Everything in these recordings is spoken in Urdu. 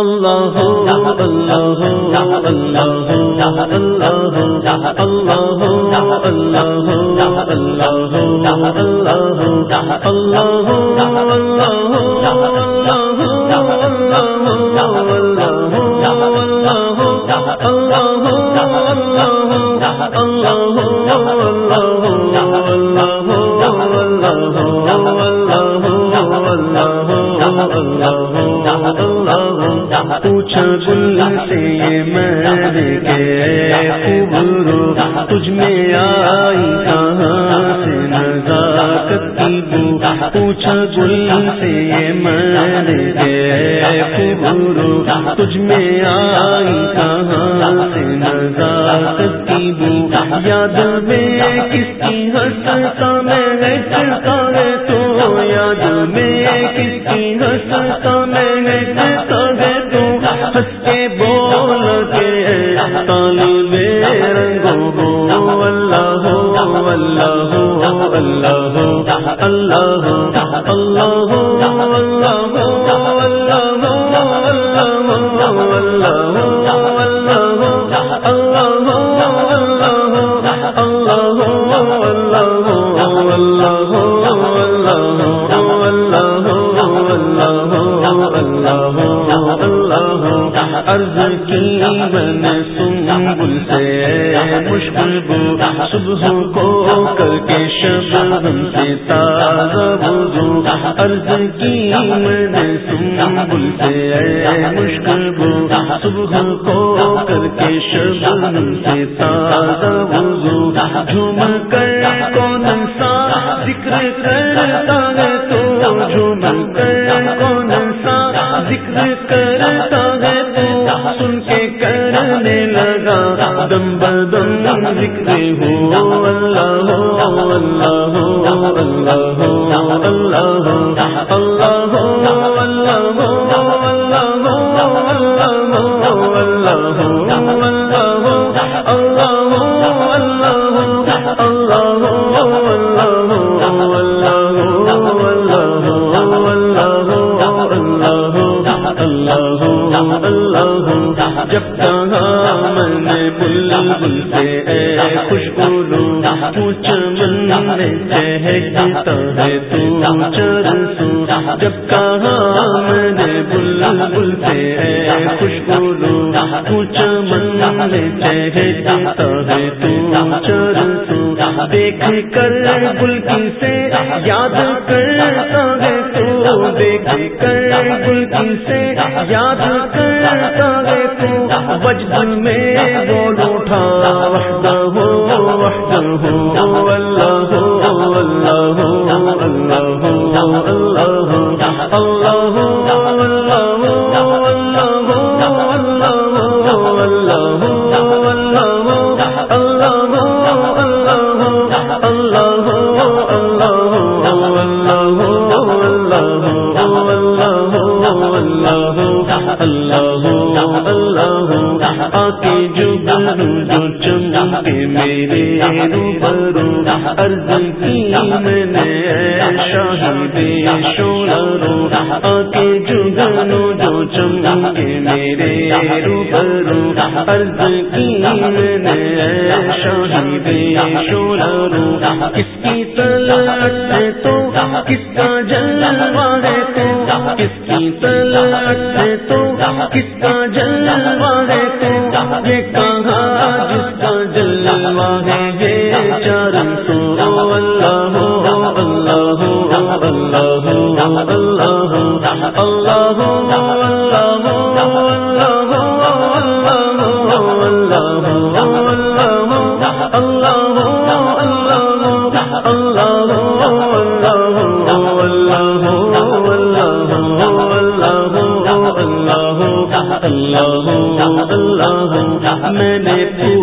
اللہ اللہ اللہ اللہ اللہ اللہ پوچھا تجھ میں آئی کہاں سے نزاکت کی بو۔ پوچھا گل سے یہ میں خوبرو تجھ میں آئی کہاں سے نزاکت کی بو۔ یاد میں کس کی ہنستا میں ہنستا ہے تو؟ یاد میں کس کی ہنستا میں ہنستا ہے تو؟ ہنس کے بول کے طالب رنگو اللہ اللہ اللہ اللہ عرض کی بن سن سنبل سے مشکل بو صبح کو کر کے شب ہم سے تازہ بزو عرض کی من سنبل سے مشکل بو صبح کو کر کے شب ہم سے تازہ بزو جھوم کر کون سا ذکر کرتا ہے تو جھوم کر کون سا ذکر کرتا ہے تو سن کے کرنے لگا دم بدم ذکر ہو اللہ ہو اللہ ہو اللہ ہو اللہ ہو اللہ ہو اللہ ہو اللہ ہو اللہ اللہ اللہ جب کہاں میں نے بلبل سے اے خوشبولو تو چمن میں ہے تو چرسو جب کہاں نے بل خوشبو لوں پوچھ من ہے تو چر سو دیکھ کر گل کی سے یاد کرتا ہے تو، دیکھ کر گل کی سے یاد کرتا ہے تو وجد میں بول اٹھا وحدہ ہو وحدہ ہو، اللہ جہاں آ کے جو گرو جو چمکے میرے روبرو عرض کی میں نے شاہد شولرو آ کے جو گرو جو چمکے میرے روبرو عرض کی میں نے شاہد شولرو کس کی تلٹ سے تو؟ کس کا جلوہ ہے تو؟ کس کی تلٹ سے تو؟ کس کا جلوہ ہے اللہ اللہ اللہ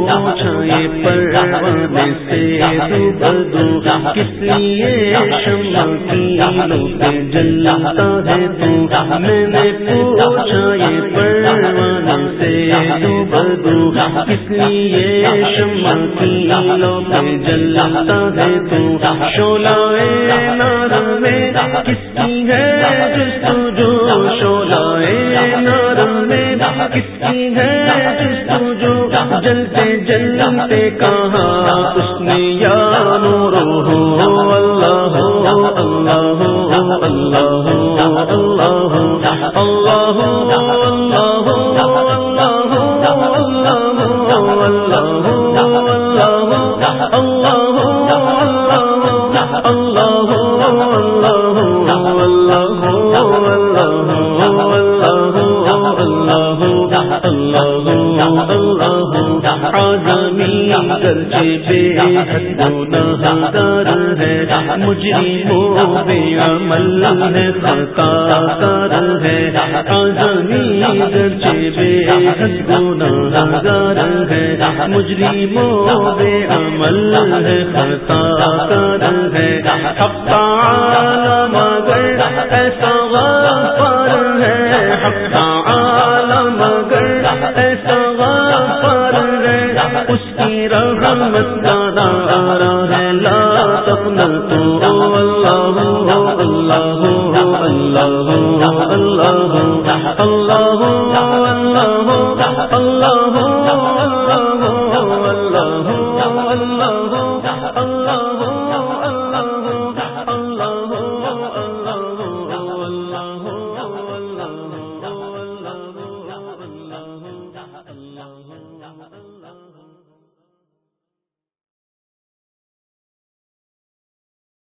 نے پروانے سے بدو کس لیے شمع کی لو پہ جلتا ہے تو؟ میں نے پوچھا یہ پروانے سے بدو کس لیے شمع کی لو پہ جلتا ہے تو؟ شولا نار میں کس کی ہے جس جو شولا نار کس کی ہے جو جلتے جلتے کہاں اس نے یا نور ہو اللہ ہو اللہ ہو اللہ ہو اللہ ہو اللہ ہو گناہگار ہے۔ مجرموں بے عمل ہے خطا کر ہے۔ آزمی گرچے بے حد گناہگار ہے۔ مجرموں بے عمل ہے خطا کر ہے۔ حق تعالی مگر ایسا غفار ہے۔ حق تعالی مگر ایسا اس کی رحمت کا اللہ اللہ اللہ